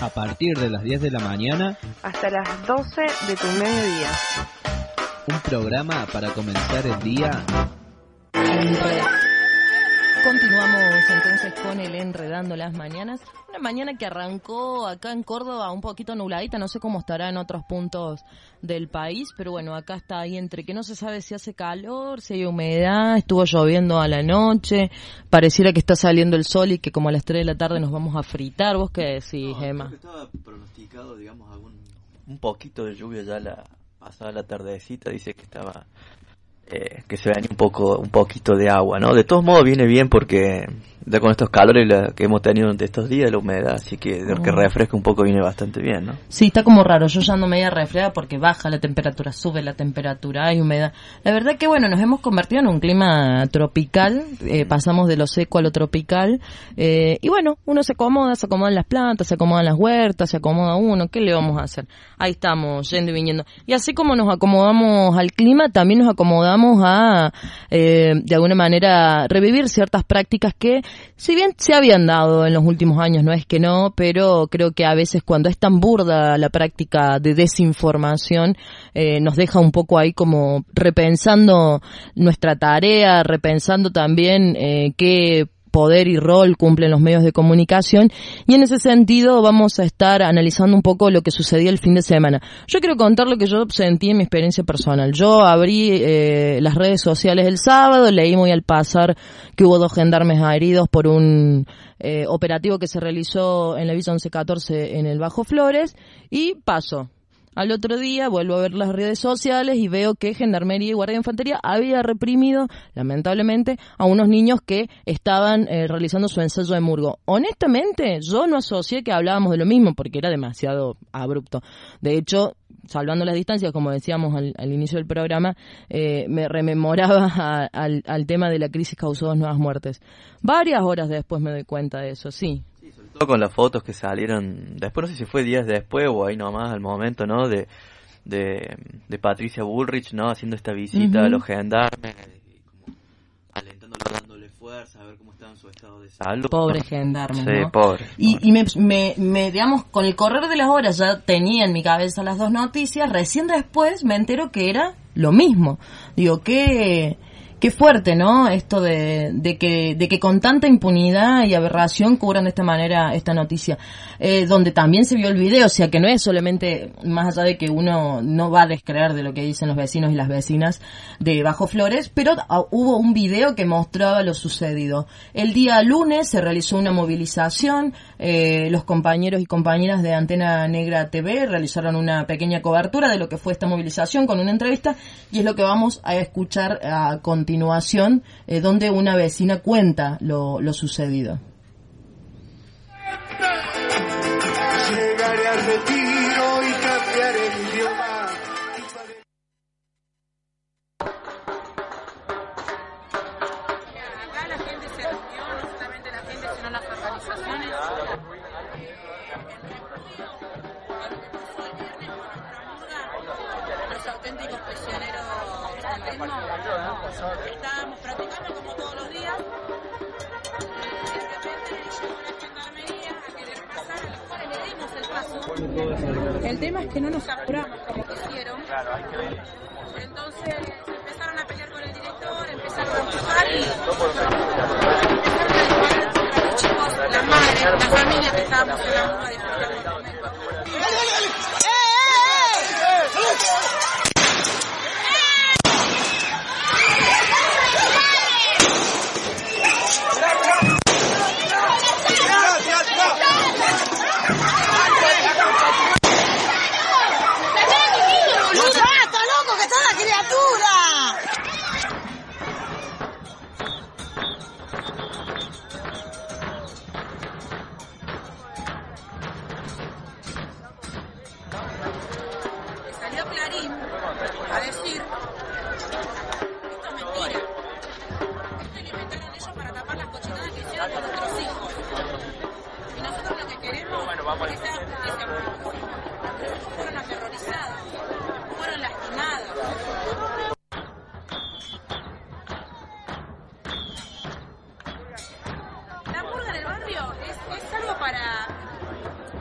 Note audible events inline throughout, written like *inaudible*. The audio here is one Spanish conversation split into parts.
a partir de las 10 de la mañana hasta las 12 de tu mediodía. Un programa para comenzar el día. Continuamos entonces con el Enredando las Mañanas. Una mañana que arrancó acá en Córdoba un poquito nubladita, no sé cómo estará en otros puntos del país, pero bueno, acá está ahí entre que no se sabe si hace calor, si hay humedad, estuvo lloviendo a la noche, pareciera que está saliendo el sol y que como a las 3 de la tarde nos vamos a fritar. ¿Vos qué decís, No, Emma? creo que estaba pronosticado, digamos, algún, un poquito de lluvia ya la pasada la tardecita, dice que estaba eh, que se venía un poco un poquito de agua, ¿no? De todos modos viene bien porque ya con estos calores la- que hemos tenido durante estos días la humedad, así que lo que Mm. refresca un poco viene bastante bien, ¿no? Sí, está como raro. Yo ya ando media resfriada porque baja la temperatura, sube la temperatura, hay humedad. La verdad que, bueno, nos hemos convertido en un clima tropical. eh, pasamos de lo seco a lo tropical. eh, y bueno, uno se acomoda, se acomodan las plantas, se acomodan las huertas, se acomoda uno. ¿Qué le vamos a hacer? Ahí estamos, yendo y viniendo. Y así como nos acomodamos al clima, también nos acomodamos a, eh, de alguna manera, revivir ciertas prácticas que, si bien se habían dado en los últimos años, no es que no, pero creo que a veces cuando es tan burda la práctica de desinformación, eh, nos deja un poco ahí como repensando nuestra tarea, repensando también eh, qué poder y rol cumplen los medios de comunicación y en ese sentido vamos a estar analizando un poco lo que sucedió el fin de semana. Yo quiero contar lo que yo sentí en mi experiencia personal. Yo abrí eh, las redes sociales el sábado, leí muy al pasar que hubo dos gendarmes heridos por un eh, operativo que se realizó en la Villa 1114 en el Bajo Flores y paso. Al otro día vuelvo a ver las redes sociales y veo que Gendarmería y Guardia de Infantería había reprimido, lamentablemente, a unos niños que estaban eh, realizando su ensayo de murgo. Honestamente, yo no asocié que hablábamos de lo mismo porque era demasiado abrupto. De hecho, salvando las distancias, como decíamos al, al inicio del programa, eh, me rememoraba *laughs* a- al, al tema de la crisis causó dos nuevas muertes. Varias horas después me doy cuenta de eso, sí. Todo con las fotos que salieron después, no sé si fue días después o ahí nomás al momento, ¿no? De, de, de Patricia Bullrich, ¿no? Haciendo esta visita Ujú. a los gendarmes, alentándolo, dándole fuerza, a ver cómo estaba en su estado de salud. Pobre gendarme, Sí, ¿no? pobre. Y, y me, me, me, digamos, con el correr de las horas ya tenía en mi cabeza las dos noticias, recién después me entero que era lo mismo. Digo, qué, qué fuerte, ¿no? Esto de, de, que, de que con tanta impunidad y aberración cubran de esta manera esta noticia. Eh, donde también se vio el video, o sea que no es solamente, más allá de que uno no va a descreer de lo que dicen los vecinos y las vecinas de Bajo Flores, pero hubo un video que mostraba lo sucedido. El día lunes se realizó una movilización, eh, los compañeros y compañeras de Antena Negra TV realizaron una pequeña cobertura de lo que fue esta movilización con una entrevista y es lo que vamos a escuchar a continuación, eh, donde una vecina cuenta lo, lo sucedido. Estábamos practicando como todos los días. De repente llegó gendarmería a querer pasar, a los cuales le dimos el paso. El tema es que no nos apuramos como quisieron. Entonces empezaron a pelear con el director, empezaron a empujar y empezaron a disparar contra los chicos, las madres, las familias que estábamos en la muda hijos fueron aterrorizados, fueron lastimados. La murga en el barrio es, es algo para,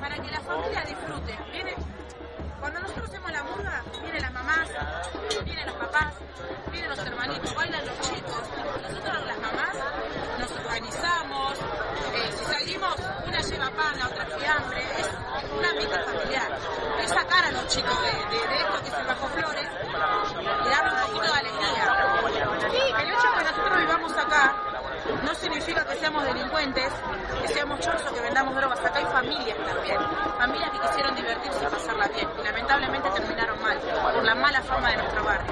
para que la familia disfrute. Viene, cuando nosotros hacemos la murga, vienen las mamás, vienen los papás, vienen los hermanitos, bailan los chicos. Nosotros las mamás nos organizamos, eh, si salimos, una lleva pan, la otra fiambre, es un ambiente familiar. Es sacar a los chicos de, de- de esto que es el bajo flores y darle un poquito de alegría. El hecho de que nosotros vivamos acá no significa que seamos delincuentes, que seamos choros o que vendamos drogas. Acá hay familias también. Familias que quisieron divertirse y pasarla bien. Y lamentablemente terminaron mal, por la mala fama de nuestro barrio.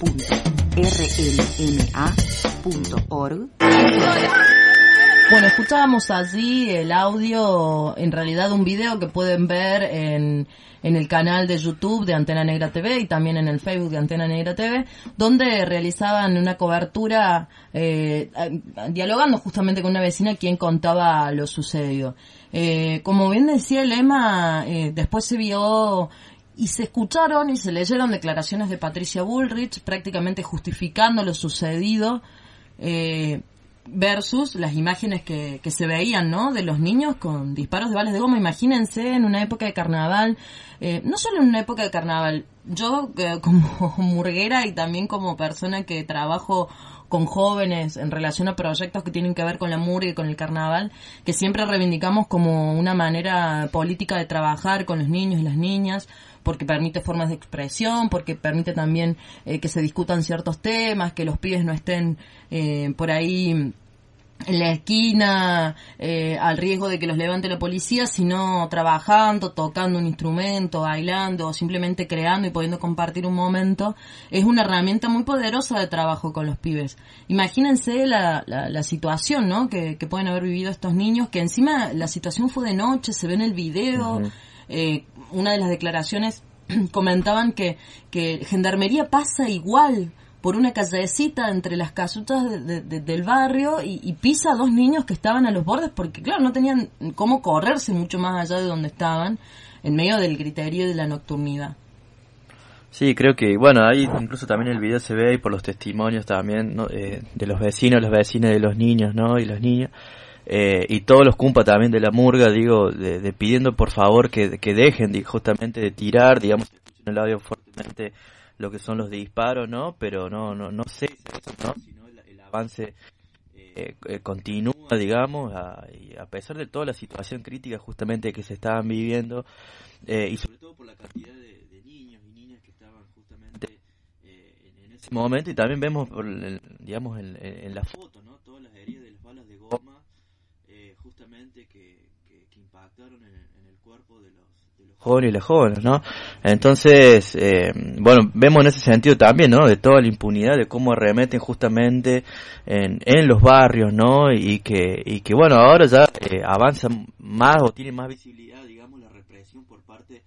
www.rnma.org. Bueno, escuchábamos allí el audio, en realidad un video que pueden ver en, en el canal de YouTube de Antena Negra TV y también en el Facebook de Antena Negra TV, donde realizaban una cobertura eh, dialogando justamente con una vecina quien contaba lo sucedido. Eh, como bien decía el Lema, eh, después se vio y se escucharon y se leyeron declaraciones de Patricia Bullrich prácticamente justificando lo sucedido. Eh, versus las imágenes que, que se veían, ¿no? De los niños con disparos de balas de goma. Imagínense en una época de carnaval, eh, no solo en una época de carnaval, yo eh, como *laughs* murguera y también como persona que trabajo con jóvenes en relación a proyectos que tienen que ver con la murga y con el carnaval, que siempre reivindicamos como una manera política de trabajar con los niños y las niñas, porque permite formas de expresión, porque permite también eh, que se discutan ciertos temas, que los pibes no estén eh, por ahí en la esquina eh, al riesgo de que los levante la policía, sino trabajando, tocando un instrumento, bailando o simplemente creando y pudiendo compartir un momento, es una herramienta muy poderosa de trabajo con los pibes. Imagínense la, la, la situación ¿no? que, que pueden haber vivido estos niños, que encima la situación fue de noche, se ve en el video, eh, una de las declaraciones *clears throat* comentaban que, que Gendarmería pasa igual por una callecita entre las casutas de- de- de- del barrio y, pisa a dos niños que estaban a los bordes porque, claro, no tenían cómo correrse mucho más allá de donde estaban, en medio del criterio de la nocturnidad. Sí, creo que, bueno, ahí incluso también el video se ve y por los testimonios también. Eh, de los vecinos, los vecinos de los niños, ¿no? Y los niños. Eh, y todos los cumpas también de la murga, digo, de, pidiendo por favor que, que dejen de, justamente de tirar, digamos, el audio fuertemente lo que son los disparos, ¿no? Pero no, no, no sé, ¿no? Sino el, avance eh, eh, continúa, digamos, a, y a pesar de toda la situación crítica justamente que se estaban viviendo, eh, y sobre todo por la cantidad de, de niños y niñas que estaban justamente eh, en, en ese momento, y también vemos, el- digamos, en, en- la foto, ¿no? Todas las heridas de las balas de goma, justamente que, que, impactaron en, el- cuerpo de de los jóvenes y las jóvenes, ¿no? Entonces, eh, bueno, vemos en ese sentido también, ¿no? De toda la impunidad, de cómo arremeten justamente en, en los barrios, ¿no? Y que, y que bueno, ahora ya eh, avanza más o tiene más visibilidad, digamos, la represión por parte eh,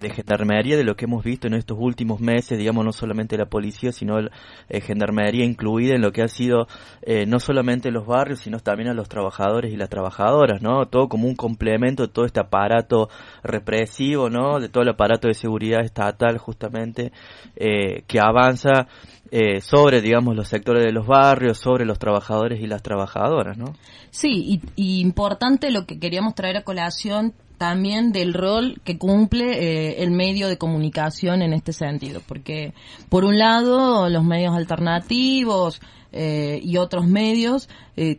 de gendarmería de lo que hemos visto en estos últimos meses, digamos, no solamente la policía, sino la eh, gendarmería incluida en lo que ha sido eh, no solamente los barrios, sino también a los trabajadores y las trabajadoras, ¿no? Todo como un complemento de todo este aparato represivo, ¿no? De todo el aparato de seguridad estatal, justamente, eh, que avanza eh, sobre, digamos, los sectores de los barrios, sobre los trabajadores y las trabajadoras, ¿no? Sí, y, y importante lo que queríamos traer a colación también del rol que cumple eh, el medio de comunicación en este sentido, porque por un lado los medios alternativos eh, y otros medios eh,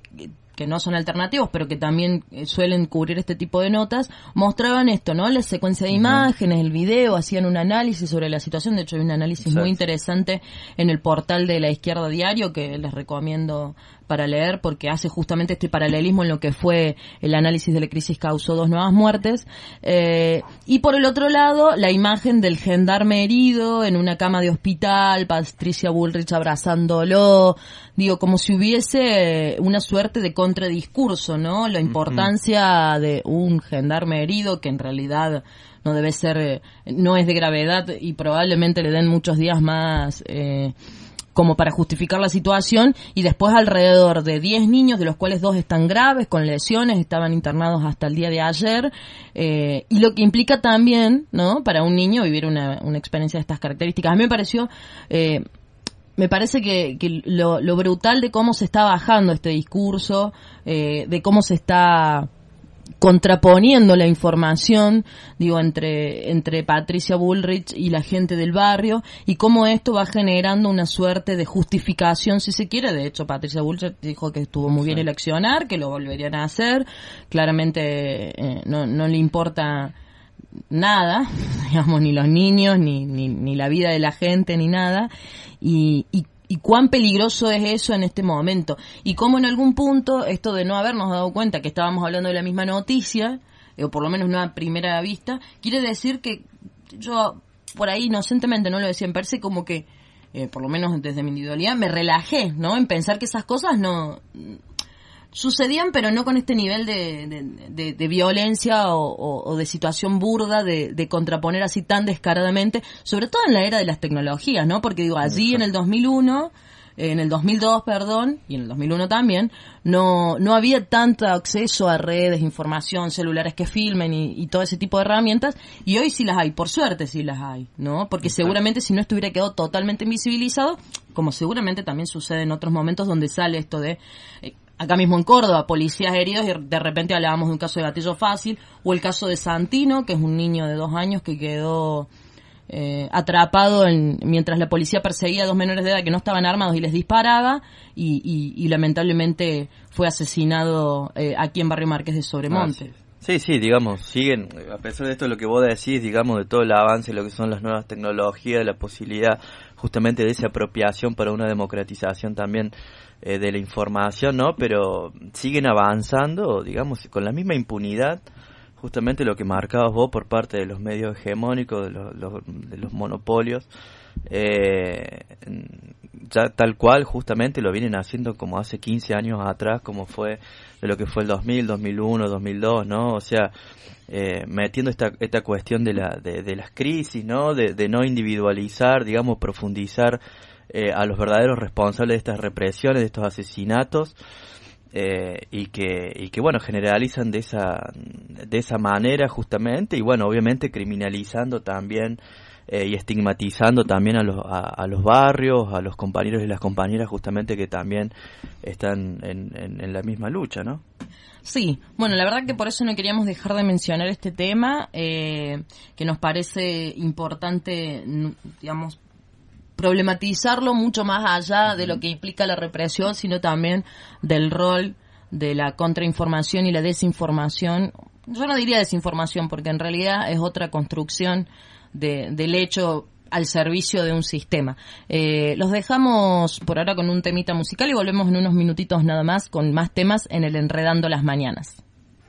que no son alternativos, pero que también eh, suelen cubrir este tipo de notas, mostraban esto, ¿no? La secuencia de imágenes, el video, hacían un análisis sobre la situación. De hecho, hay un análisis muy interesante en el portal de la Izquierda Diario que les recomiendo para leer porque hace justamente este paralelismo en lo que fue el análisis de la crisis causó dos nuevas muertes. Eh, y por el otro lado, la imagen del gendarme herido en una cama de hospital, Patricia Bullrich abrazándolo, digo, como si hubiese una suerte de contradiscurso, ¿no? La importancia de un gendarme herido que en realidad no debe ser, eh, no es de gravedad y probablemente le den muchos días más eh, como para justificar la situación y después alrededor de 10 niños, de los cuales dos están graves, con lesiones, estaban internados hasta el día de ayer, eh, y lo que implica también, ¿no? Para un niño vivir una, una experiencia de estas características. A mí me pareció... Eh, me parece que, que lo, lo, brutal de cómo se está bajando este discurso, eh, de cómo se está contraponiendo la información, digo, entre, entre Patricia Bullrich y la gente del barrio, y cómo esto va generando una suerte de justificación, si se quiere. De hecho, Patricia Bullrich dijo que estuvo muy bien eleccionar, que lo volverían a hacer. Claramente eh, no, no le importa nada, *laughs* digamos, ni los niños, ni, ni, ni la vida de la gente, ni nada. Y, y y cuán peligroso es eso en este momento. Y cómo en algún punto esto de no habernos dado cuenta que estábamos hablando de la misma noticia, eh, o por lo menos una primera vista, quiere decir que yo por ahí inocentemente no lo decía, en parece como que, eh, por lo menos desde mi individualidad, me relajé, ¿no? En pensar que esas cosas no sucedían, pero no con este nivel de, de, de violencia o, o, o, de situación burda de, de, contraponer así tan descaradamente, sobre todo en la era de las tecnologías, ¿no? Porque digo, allí en el 2001, en el 2002, perdón, y en el 2001 también, no, no había tanto acceso a redes, información, celulares que filmen y, y todo ese tipo de herramientas, y hoy sí las hay, por suerte sí las hay, ¿no? Porque seguramente si no estuviera quedado totalmente invisibilizado, como seguramente también sucede en otros momentos donde sale esto de... Eh, acá mismo en Córdoba, policías heridos y de repente hablábamos de un caso de gatillo fácil, o el caso de Santino, que es un niño de dos años que quedó eh, atrapado en, mientras la policía perseguía a dos menores de edad que no estaban armados y les disparaba, y, lamentablemente fue asesinado eh, aquí en Barrio Márquez de Sobremonte. Ah, sí. sí, sí, digamos, siguen, a pesar de esto lo que vos decís, digamos, de todo el avance, lo que son las nuevas tecnologías, la posibilidad justamente de esa apropiación para una democratización también eh, de la información, ¿no? Pero siguen avanzando, digamos, con la misma impunidad, justamente lo que marcabas vos por parte de los medios hegemónicos, de los, de los monopolios, eh, ya tal cual justamente lo vienen haciendo como hace 15 años atrás, como fue de lo que fue el 2000, 2001, 2002, ¿no? O sea, eh, metiendo esta, esta cuestión de, la, de, de las crisis, ¿no? De no individualizar, digamos, profundizar eh, a los verdaderos responsables de estas represiones, de estos asesinatos, eh, y que y que bueno generalizan de esa de esa manera justamente y bueno obviamente criminalizando también eh, y estigmatizando también a los a, los barrios a los compañeros y las compañeras justamente que también están en, en, en la misma lucha no Sí, bueno, la verdad que por eso no queríamos dejar de mencionar este tema, eh, que nos parece importante, digamos, problematizarlo mucho más allá de lo que implica la represión, sino también del rol de la contrainformación y la desinformación. Yo no diría desinformación, porque en realidad es otra construcción de, del hecho al servicio de un sistema. Eh, los dejamos por ahora con un temita musical y volvemos en unos minutitos nada más con más temas en el Enredando las Mañanas.